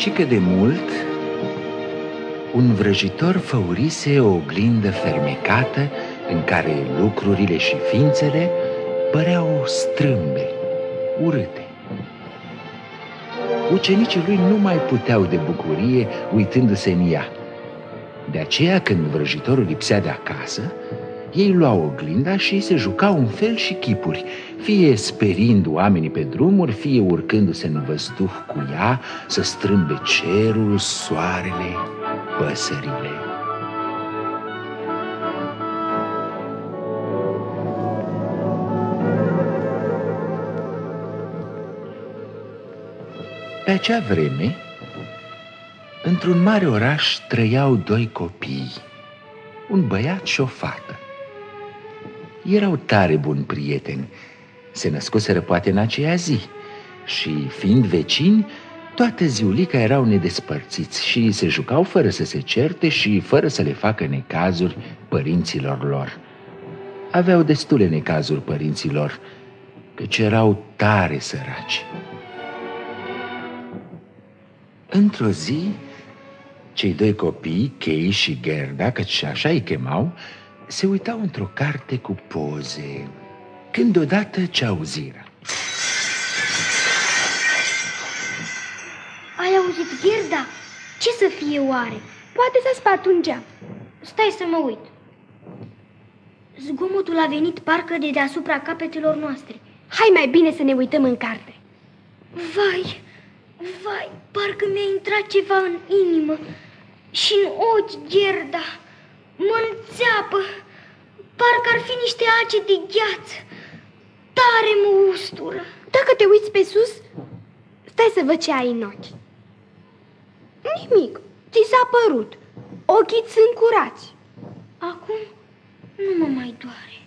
Și că de mult un vrăjitor făurise o oglindă fermecată în care lucrurile și ființele păreau strâmbe, urâte. Ucenicii lui nu mai puteau de bucurie uitându-se în ea. De aceea, când vrăjitorul lipsea de acasă, ei luau oglinda și se jucau în fel și chipuri, fie sperind oamenii pe drumuri, fie urcându-se în văzduh cu ea să strâmbe cerul, soarele, păsările. Pe acea vreme, într-un mare oraș trăiau doi copii, un băiat și o fată. Erau tare buni prieteni, se născuseră poate în aceea zi și, fiind vecini, toată ziulica erau nedespărțiți și se jucau fără să se certe și fără să le facă necazuri părinților lor. Aveau destule necazuri părinților, căci erau tare săraci. Într-o zi, cei doi copii, Kei și Gerda, căci așa îi chemau, se uitau într-o carte cu poze, când odată ce auziră. Ai auzit, Gerda? Ce să fie oare? Poate să spart un geam. Stai să mă uit. Zgomotul a venit parcă de deasupra capetelor noastre. Hai mai bine să ne uităm în carte. Vai, vai, parcă mi-a intrat ceva în inimă și în ochi, Gerda. Mă înțeapă, parcă ar fi niște ace de gheață. Tare mă ustură. Dacă te uiți pe sus, stai să văd ce ai în ochi. Nimic, ți s-a părut. Ochii sunt curați. Acum nu mă mai doare.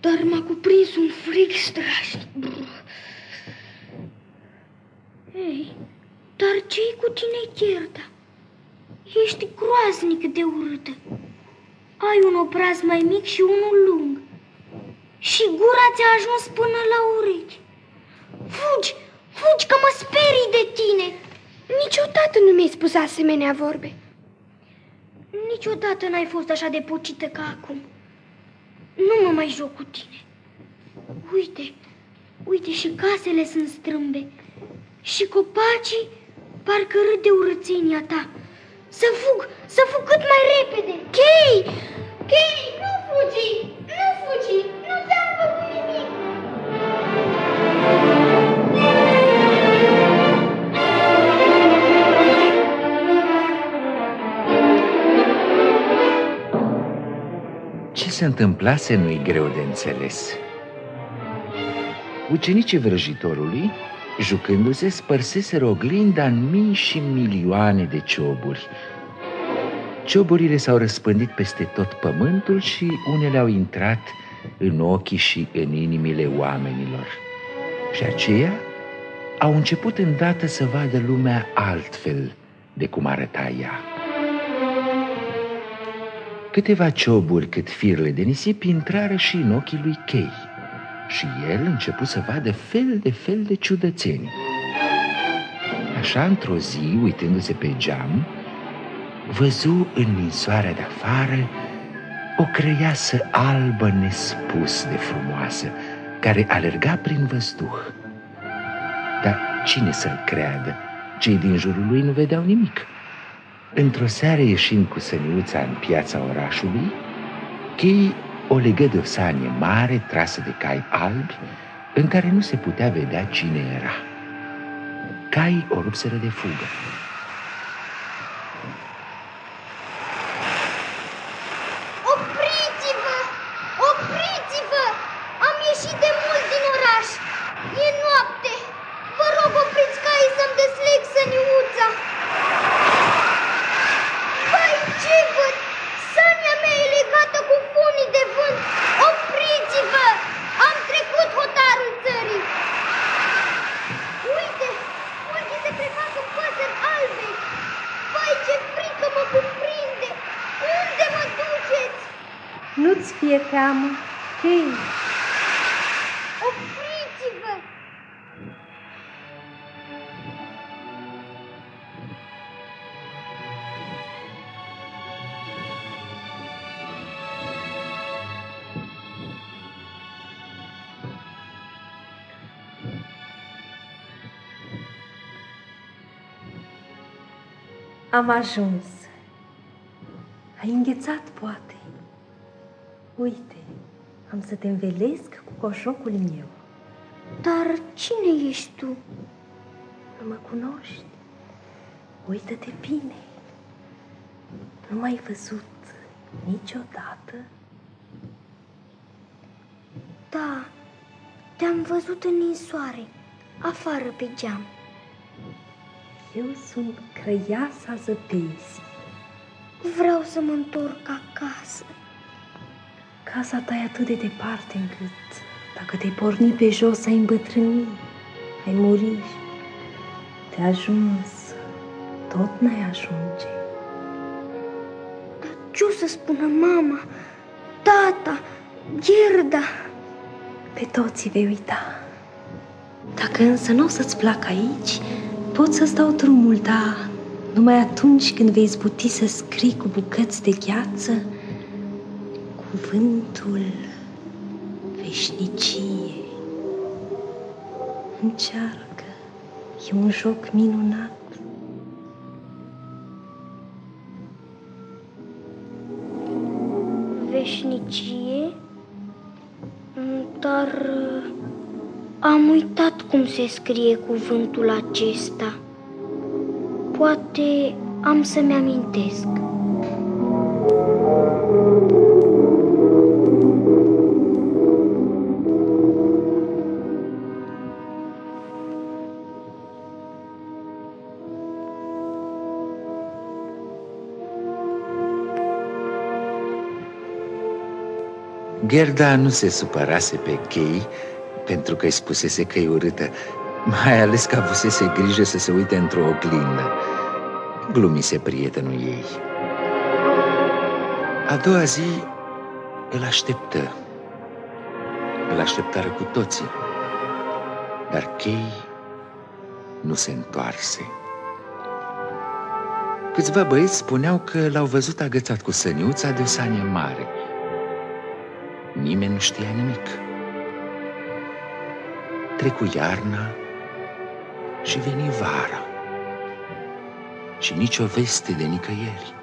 Dar m-a cuprins un frig strașnic. Ei, dar ce cu tine, Gerda? Ești groaznic de urâtă. Ai un obraz mai mic și unul lung. Și gura ți-a ajuns până la urechi. Fugi, fugi că mă sperii de tine. Niciodată nu mi-ai spus asemenea vorbe. Niciodată n-ai fost așa de pocită ca acum. Nu mă mai joc cu tine. Uite, uite și casele sunt strâmbe. Și copacii parcă râd de urățenia ta. Să fug, să fug cât mai repede. Chei! Chei, nu fugi! Nu fugi! Se întâmplase nu-i greu de înțeles. Ucenicii vrăjitorului, jucându-se, spărseseră oglinda în mii și milioane de cioburi. Cioburile s-au răspândit peste tot pământul și unele au intrat în ochii și în inimile oamenilor. Și aceia au început îndată să vadă lumea altfel de cum arăta ea. Câteva cioburi cât firele de nisip intrară și în ochii lui Chei și el început să vadă fel de fel de ciudățenii. Așa, într-o zi, uitându-se pe geam, văzu în ninsoarea de afară o creiasă albă nespus de frumoasă, care alerga prin văzduh. Dar cine să-l creadă? Cei din jurul lui nu vedeau nimic. Într-o seară ieșind cu săniuța în piața orașului, Chei o legă de o sanie mare trasă de cai albi, în care nu se putea vedea cine era. Caii o rupseră de fugă. Am ajuns. Ai înghețat, poate. Uite, am să te învelesc cu coșocul meu. Dar cine ești tu? Nu mă cunoști? Uită-te bine. Nu m-ai văzut niciodată? Da, te-am văzut în ninsoare, afară pe geam. Eu sunt crăiasa zăpezii. Vreau să mă întorc acasă. Casa ta e atât de departe încât dacă te-ai porni pe jos, ai îmbătrâni, ai muri. Te ajuns, tot n-ai ajunge. Dar ce o să spună mama, tata, Gerda? Pe toți vei uita. Dacă însă nu o să-ți placă aici, pot să stau drumul, da, numai atunci când vei zbuti să scrii cu bucăți de gheață cuvântul veșniciei. Încearcă, e un joc minunat. Am uitat cum se scrie cuvântul acesta. Poate am să-mi amintesc. Gerda nu se supărase pe chei pentru că îi spusese că e urâtă, mai ales că avusese grijă să se uite într-o oglindă. Glumise prietenul ei. A doua zi îl așteptă. Îl așteptară cu toții. Dar chei nu se întoarse. Câțiva băieți spuneau că l-au văzut agățat cu săniuța de o sanie mare – Nimeni nu știa nimic. Trecu iarna și veni vara și nicio veste de nicăieri.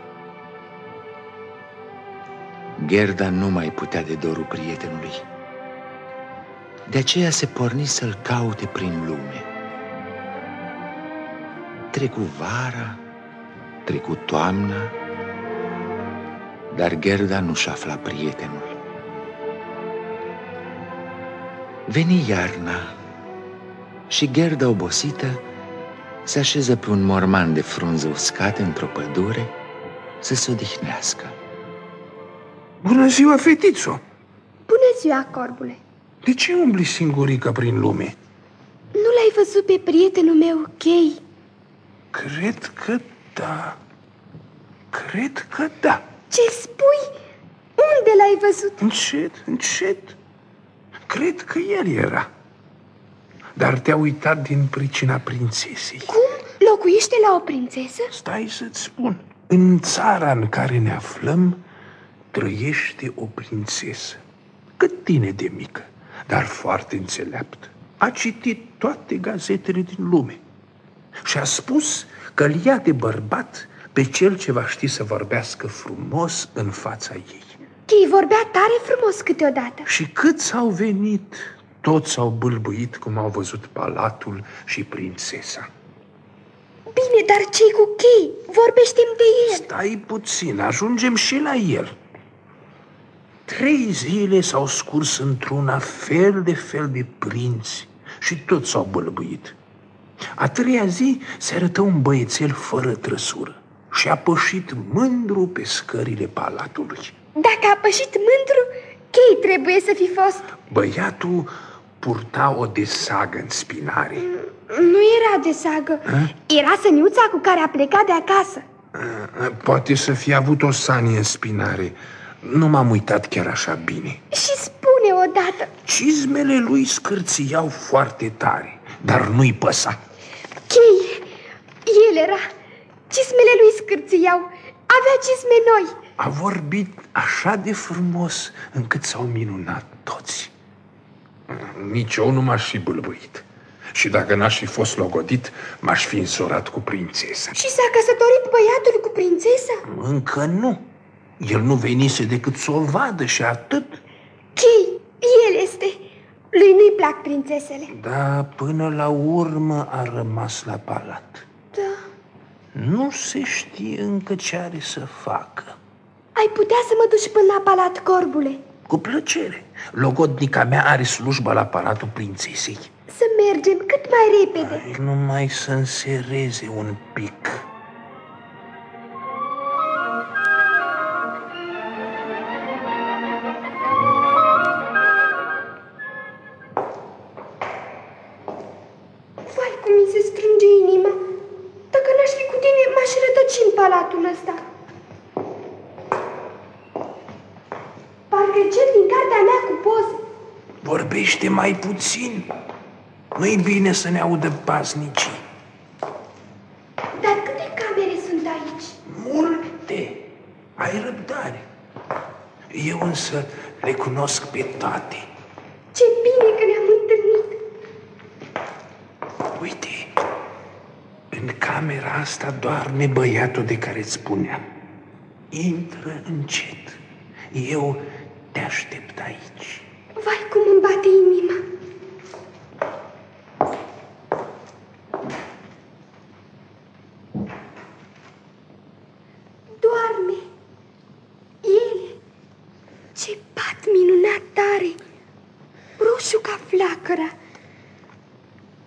Gerda nu mai putea de dorul prietenului. De aceea se porni să-l caute prin lume. Trecu vara, trecu toamna, dar Gerda nu-și afla prietenul. Veni iarna și Gerda obosită se așeză pe un morman de frunze uscate într-o pădure să se odihnească. Bună ziua, fetițo! Bună ziua, corbule! De ce umbli singurică prin lume? Nu l-ai văzut pe prietenul meu, Chei? Cred că da. Cred că da. Ce spui? Unde l-ai văzut? Încet, încet. Cred că el era. Dar te-a uitat din pricina prințesei. Cum? Locuiește la o prințesă? Stai să-ți spun. În țara în care ne aflăm, trăiește o prințesă. Cât tine de mică, dar foarte înțeleaptă. A citit toate gazetele din lume și a spus că îl ia de bărbat pe cel ce va ști să vorbească frumos în fața ei. Chei vorbea tare frumos câteodată. Și câți au venit, toți au bâlbuit cum au văzut palatul și prințesa. Bine, dar ce cu Chei? Vorbește-mi de el. Stai puțin, ajungem și la el. Trei zile s-au scurs într-una fel de fel de prinți și toți s-au bălbuit. A treia zi se arătă un băiețel fără trăsură și a pășit mândru pe scările palatului. Dacă a pășit mândru, chei trebuie să fi fost. Băiatul purta o desagă în spinare. Nu era de sagă. A? Era săniuța cu care a plecat de acasă. Poate să fie avut o sanie în spinare. Nu m-am uitat chiar așa bine. Și spune odată. Cizmele lui scârțiau foarte tare, dar nu-i păsa. Chei, el era. Cizmele lui scârțiau. Avea cizme noi. A vorbit așa de frumos încât s-au minunat toți. Nici eu nu m-aș fi bâlbâit. Și dacă n-aș fi fost logodit, m-aș fi însurat cu prințesa. Și s-a căsătorit băiatul cu prințesa? Încă nu. El nu venise decât să o vadă și atât. Chei, el este. Lui nu-i plac prințesele. Da, până la urmă a rămas la palat. Da. Nu se știe încă ce are să facă. Ai putea să mă duci până la palat, corbule? Cu plăcere. Logodnica mea are slujba la palatul prințesei. Să mergem cât mai repede. Ai numai să însereze un pic. Puțin. Nu-i bine să ne audă paznicii. Dar câte camere sunt aici? Multe. Ai răbdare. Eu însă le cunosc pe toate. Ce bine că ne-am întâlnit. Uite, în camera asta doarme băiatul de care îți spuneam. Intră încet. Eu te aștept aici. Vai, cum îmi bate inima. Doarme. El. Ce pat minunat tare. Roșu ca flacăra.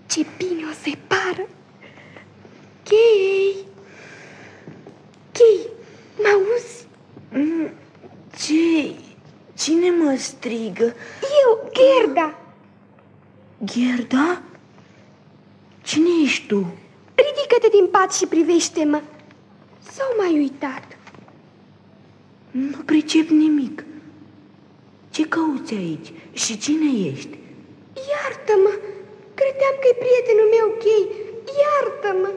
Ce bine o se pară. Chei. Chei, mă auzi? Ce? Cine mă strigă? Eu, Gerda. Gerda? Cine ești tu? Ridică-te din pat și privește-mă. S-au mai uitat. Nu pricep nimic. Ce cauți aici? Și cine ești? Iartă-mă! Credeam că e prietenul meu gay. Iartă-mă!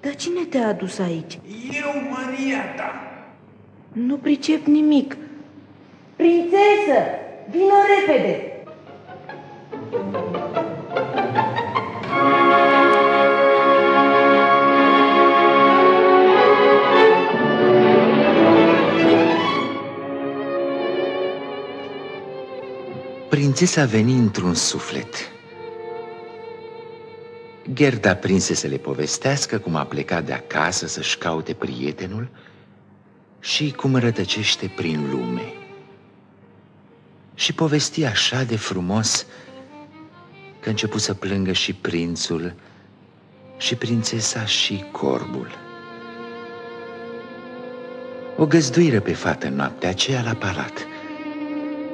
Dar cine te-a adus aici? Eu, Maria ta. Nu pricep nimic. Prințesă, vină repede! Prințesa veni într-un suflet. Gerda prinse să le povestească cum a plecat de acasă să-și caute prietenul și cum rătăcește prin lume. Și povesti așa de frumos că a început să plângă și prințul, și prințesa și corbul. O găzduiră pe fată noaptea aceea la palat,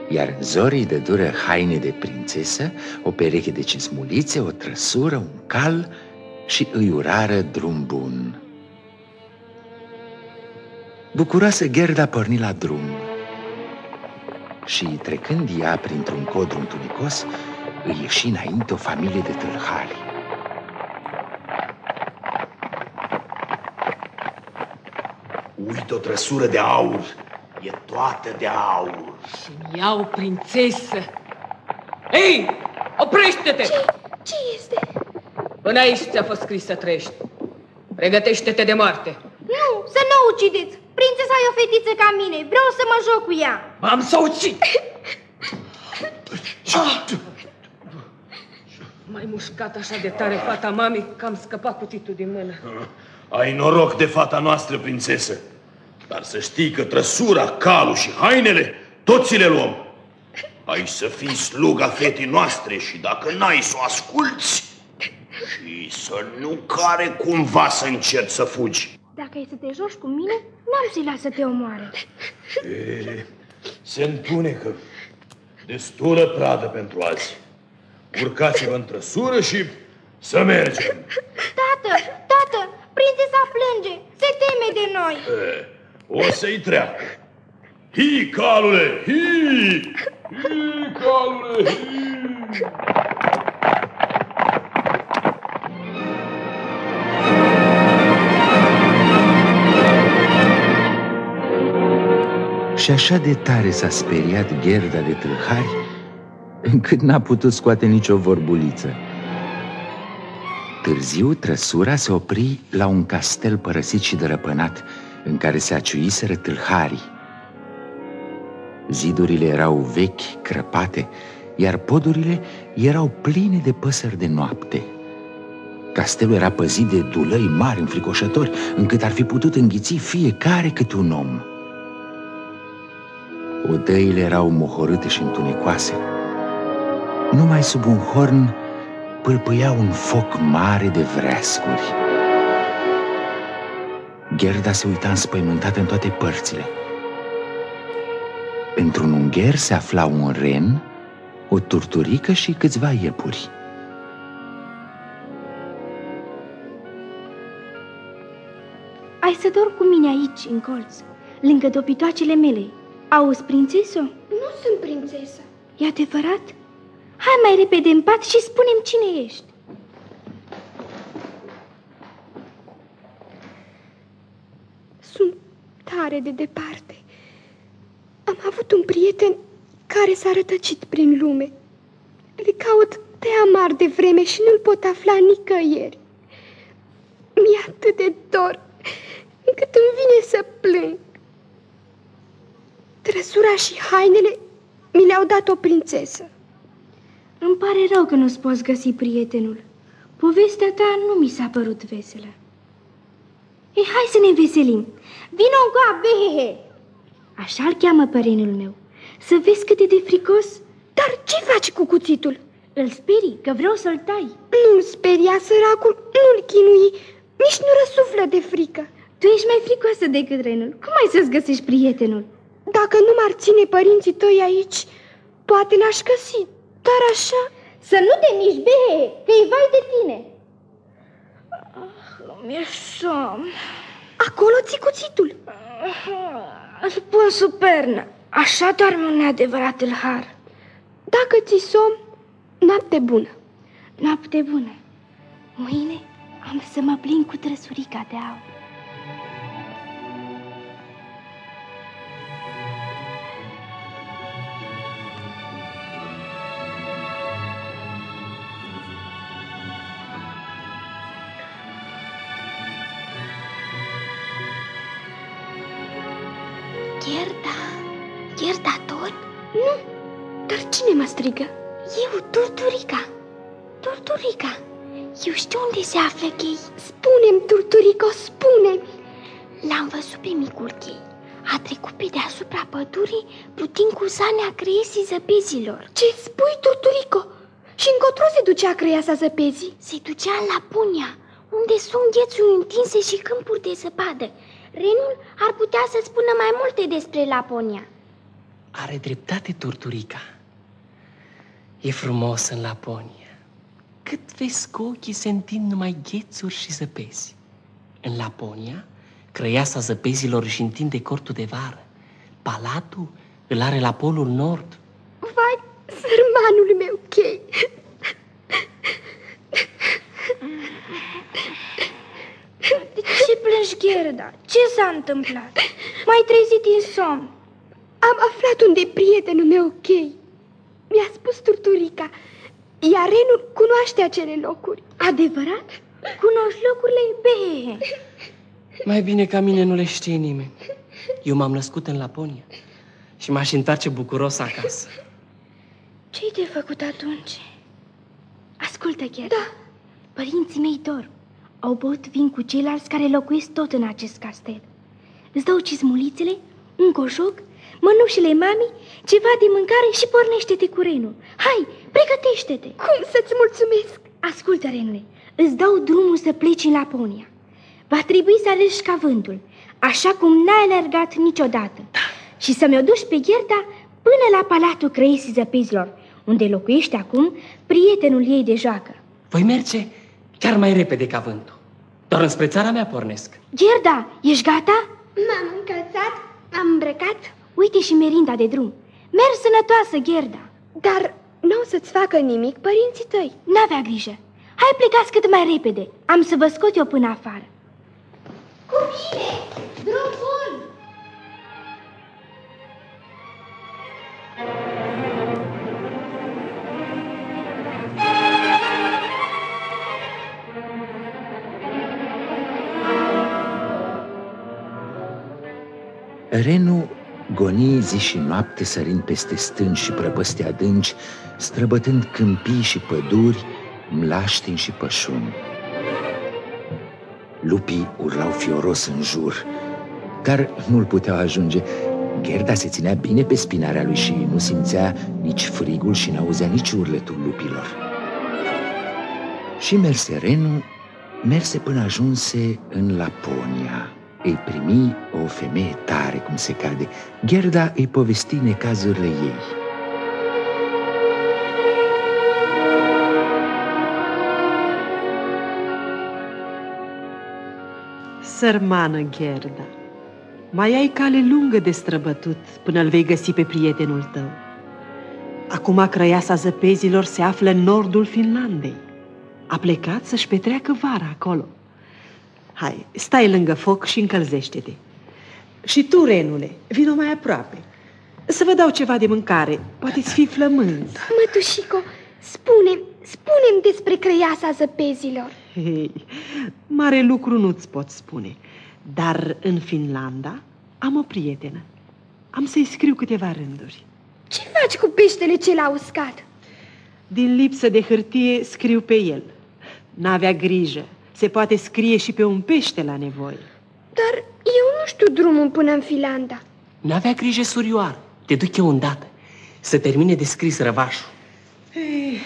iar zorii de dură haine de prințesă, o pereche de cismulițe, o trăsură, un cal și îi urară drum bun. Bucuroasă Gerda porni la drum și, trecând ea printr-un codru întunecos, îi ieși înainte o familie de tâlhari. Uite o trăsură de aur. E toată de aur. Să-mi iau prințesă. Ei, oprește-te! Ce, ce este? Până aici ți-a fost scris să trăiești. Pregătește-te de moarte. Nu, să nu o ucideți. Prințesa e o fetiță ca mine. Vreau să mă joc cu ea. M-am să ucid! Ah! Mai mușcat așa de tare fata mamei că am scăpat cutitul din mână. Ai noroc de fata noastră, prințesă. Dar să știi că trăsura, calul și hainele, toți le luăm. Ai să fii sluga fetii noastre și dacă n-ai să o asculți și să nu care cumva să încerci să fugi. Dacă e să te joci cu mine, n-am să-i las să te omoare. E, se întunecă. Destulă pradă pentru azi. Urcați-vă în trăsură și să mergem. Tată, tată, prințesa plânge. Se teme de noi. E, o să-i treacă. Hi, calule, hi! Hi, calule, hi! Și așa de tare s-a speriat Gerda de tâlhari, încât n-a putut scoate nicio vorbuliță. Târziu, trăsura se opri la un castel părăsit și dărăpânat, în care se aciuiseră tâlharii. Zidurile erau vechi, crăpate, iar podurile erau pline de păsări de noapte. Castelul era păzit de dulăi mari înfricoșători, încât ar fi putut înghiți fiecare câte un om. Odăile erau mohorâte și întunecoase. Numai sub un horn pâlpâia un foc mare de vreascuri. Gerda se uita înspăimântată în toate părțile. Într-un ungher se afla un ren, o turturică și câțiva iepuri. Ai să dor cu mine aici, în colț, lângă dopitoacele mele. Auzi, prințesă? Nu sunt prințesă. E adevărat? Hai mai repede în pat și spunem cine ești. Sunt tare de departe. Am avut un prieten care s-a rătăcit prin lume. Le caut de amar de vreme și nu-l pot afla nicăieri. Mi-e atât de dor încât îmi vine să plâng. Trăsura și hainele mi le-au dat o prințesă. Îmi pare rău că nu-ți poți găsi prietenul. Povestea ta nu mi s-a părut veselă. Ei, hai să ne veselim. Vino cu behehe! Așa-l cheamă părinul meu. Să vezi cât e de fricos. Dar ce faci cu cuțitul? Îl sperii, că vreau să-l tai. Nu-l speria, săracul, nu-l chinui, nici nu răsuflă de frică. Tu ești mai fricoasă decât renul. Cum ai să-ți găsești prietenul? Dacă nu m-ar ține părinții tăi aici, poate l-aș găsi, dar așa... Să nu te miști, behe, că e vai de tine. Ah, mi-e somn. Acolo ți cuțitul. Îl pun sub pernă. Așa doarme un adevărat tâlhar. Dacă ți somn, noapte bună. Noapte bună. Mâine am să mă plin cu trăsurica de aur. Strigă? Eu, Turturica. Turturica, eu știu unde se află chei. Spune-mi, Turturico, spune-mi. L-am văzut pe micul chei. A trecut pe deasupra pădurii, plutind cu zanea creiesii zăpezilor. Ce spui, Turturico? Și încotro se ducea creiasa zăpezii? Se ducea în Laponia, unde sunt ghețuri întinse și câmpuri de zăpadă. Renul ar putea să spună mai multe despre Laponia. Are dreptate Turturica. E frumos în Laponia. Cât vezi că ochii se întind numai ghețuri și zăpezi. În Laponia, crăiasa zăpezilor își întinde cortul de vară. Palatul îl are la polul nord. Vai, sărmanul meu, chei! De ce plângi, Gerda? Ce s-a întâmplat? M-ai trezit din somn. Am aflat unde e prietenul meu, chei. Mi-a spus Turturica, iar Renul cunoaște acele locuri. Adevărat? Cunoști locurile behe. Mai bine ca mine nu le știe nimeni. Eu m-am născut în Laponia și m-aș întoarce bucuros acasă. Ce-ai de făcut atunci? Ascultă, Gerda. Da. Părinții mei dor. Au băut vin cu ceilalți care locuiesc tot în acest castel. Îți dau cizmulițele, un coșoc, mănușile mami, ceva de mâncare și pornește-te cu renul. Hai, pregătește-te! Cum să-ți mulțumesc? Ascultă, renule, îți dau drumul să pleci în Laponia. Va trebui să alegi ca vântul, așa cum n-ai alergat niciodată. Și să mi-o duci pe Gherda până la Palatul Crăiesii Zăpezilor, unde locuiește acum prietenul ei de joacă. Voi merge chiar mai repede ca vântul. Doar înspre țara mea pornesc. Gerda, ești gata? M-am încălțat, am îmbrăcat, Uite și merinda de drum. Merg sănătoasă, Gherda. Dar nu o să-ți facă nimic părinții tăi. N-avea grijă. Hai plecați cât mai repede. Am să vă scot eu până afară. Cu bine! Drum bun! Renu goni zi și noapte sărind peste stânci și prăpăstii adânci, străbătând câmpii și păduri, mlaștini și pășuni. Lupii urlau fioros în jur, dar nu-l puteau ajunge. Gerda se ținea bine pe spinarea lui și nu simțea nici frigul și n-auzea nici urletul lupilor. Și merse Renu, merse până ajunse în Laponia. Îi primi o femeie tare, cum se cade. Gerda îi povesti necazurile ei. Sărmană Gerda, mai ai cale lungă de străbătut până îl vei găsi pe prietenul tău. Acum crăiasa zăpezilor se află în nordul Finlandei. A plecat să-și petreacă vara acolo. Hai, stai lângă foc și încălzește-te. Și tu, renule, vino mai aproape. Să vă dau ceva de mâncare, poate-ți fi flământ. Mătușico, spune spune despre crăiasa zăpezilor. Hei, mare lucru nu-ți pot spune, dar în Finlanda am o prietenă. Am să-i scriu câteva rânduri. Ce faci cu peștele cel uscat? Din lipsă de hârtie scriu pe el. N-avea grijă, se poate scrie și pe un pește la nevoie. Dar eu nu știu drumul până în Finlanda. N-avea grijă, surioară. Te duc eu îndată. Să termine de scris răvașul. Ei,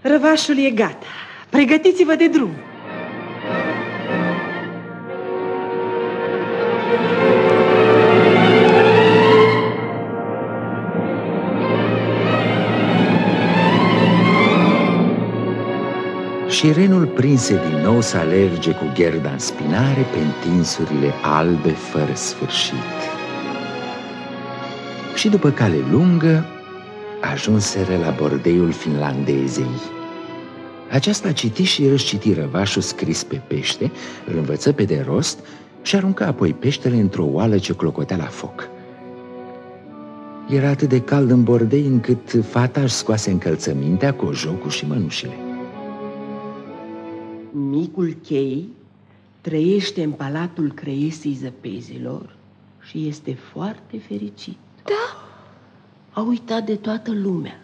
răvașul e gata. Pregătiți-vă de drum. Și renul prinse din nou să alerge cu gherda în spinare pe întinsurile albe fără sfârșit. Și după cale lungă, ajunseră la bordeiul finlandezei. Aceasta citi și răsciti răvașul scris pe pește, îl învăță pe de rost și arunca apoi peștele într-o oală ce clocotea la foc. Era atât de cald în bordei încât fata își scoase încălțămintea, cojocul și mănușile. Micul chei trăiește în palatul creiesei zăpezilor și este foarte fericit. Da? A uitat de toată lumea.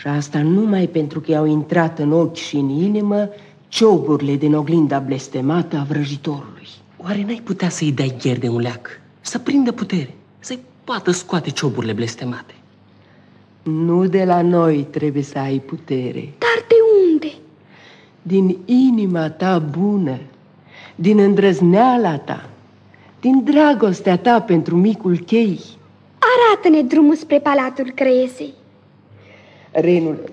Și asta numai pentru că i-au intrat în ochi și în inimă cioburile din oglinda blestemată a vrăjitorului. Oare n-ai putea să-i dai gher de un leac? Să prindă putere, să-i poată scoate cioburile blestemate? Nu de la noi trebuie să ai putere. Dar de unde? Din inima ta bună, din îndrăzneala ta, din dragostea ta pentru micul chei. Arată-ne drumul spre palatul creiesei. Renule,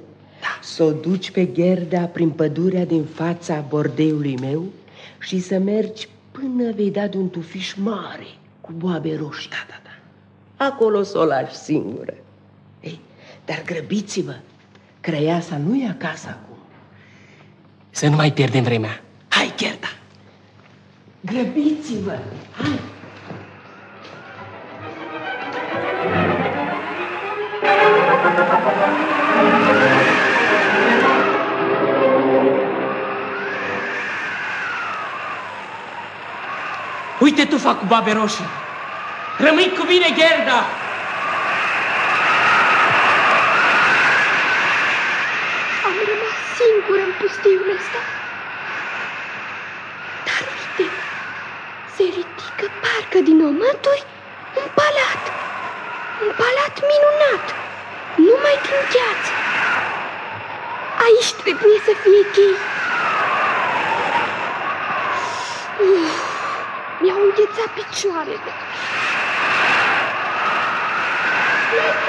da. să o duci pe Gerda prin pădurea din fața bordeului meu și să mergi până vei da de un tufiș mare cu boabe roșii. Da, da, da. Acolo să o lași singură. Ei, dar grăbiți-vă, creiasa nu e acasă acum. Să nu mai pierdem vremea. Hai, Gerda! Grăbiți-vă! Hai! Uite tu fac cu babe roșii! Rămâi cu mine, Gerda! singur în pustiul ăsta. Dar uite, se ridică parcă din omături un palat. Un palat minunat, numai din gheață. Aici trebuie să fie chei. Uf, mi-au înghețat picioarele. se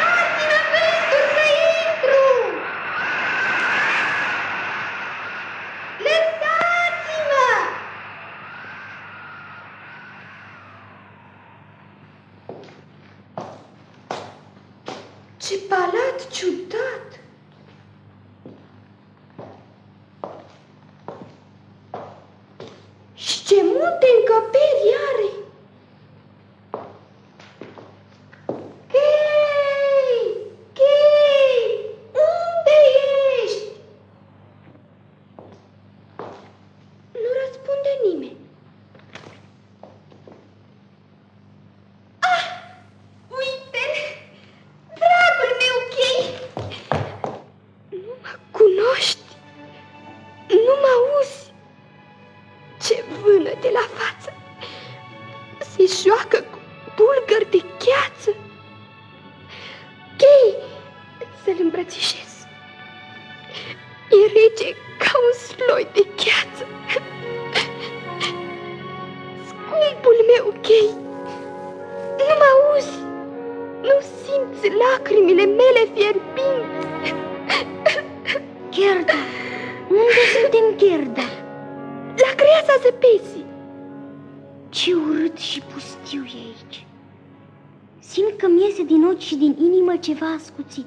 Simt că mi iese din ochi și din inimă ceva ascuțit.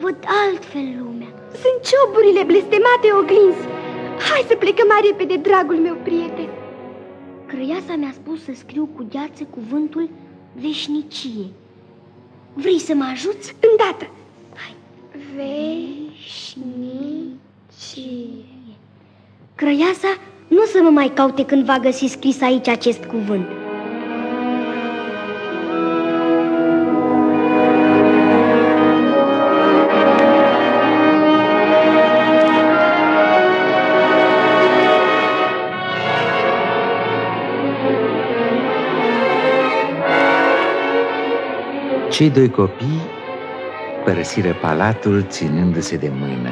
Văd altfel lumea. Sunt cioburile blestemate oglinzi. Hai să plecăm mai repede, dragul meu prieten. Crăiasa mi-a spus să scriu cu gheață cuvântul veșnicie. Vrei să mă ajuți? Îndată. Hai. Veșnicie. Crăiasa nu să mă mai caute când va găsi scris aici acest cuvânt. Cei doi copii părăsiră palatul ținându-se de mână.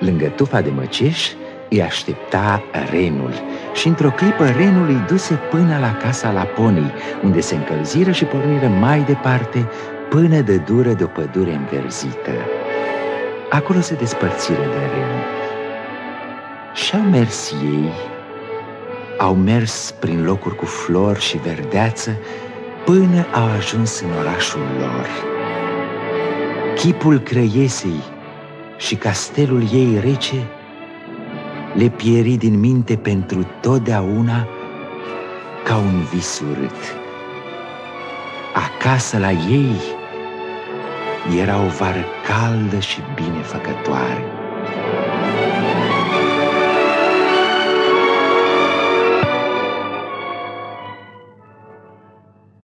Lângă tufa de măceș îi aștepta renul și într-o clipă renul îi duse până la casa Laponii, unde se încălziră și porniră mai departe până de dură de o pădure înverzită. Acolo se despărțiră de ren. Și-au mers ei, au mers prin locuri cu flori și verdeață, până au ajuns în orașul lor. Chipul crăiesei și castelul ei rece le pieri din minte pentru totdeauna ca un vis urât. Acasă la ei era o vară caldă și binefăcătoare.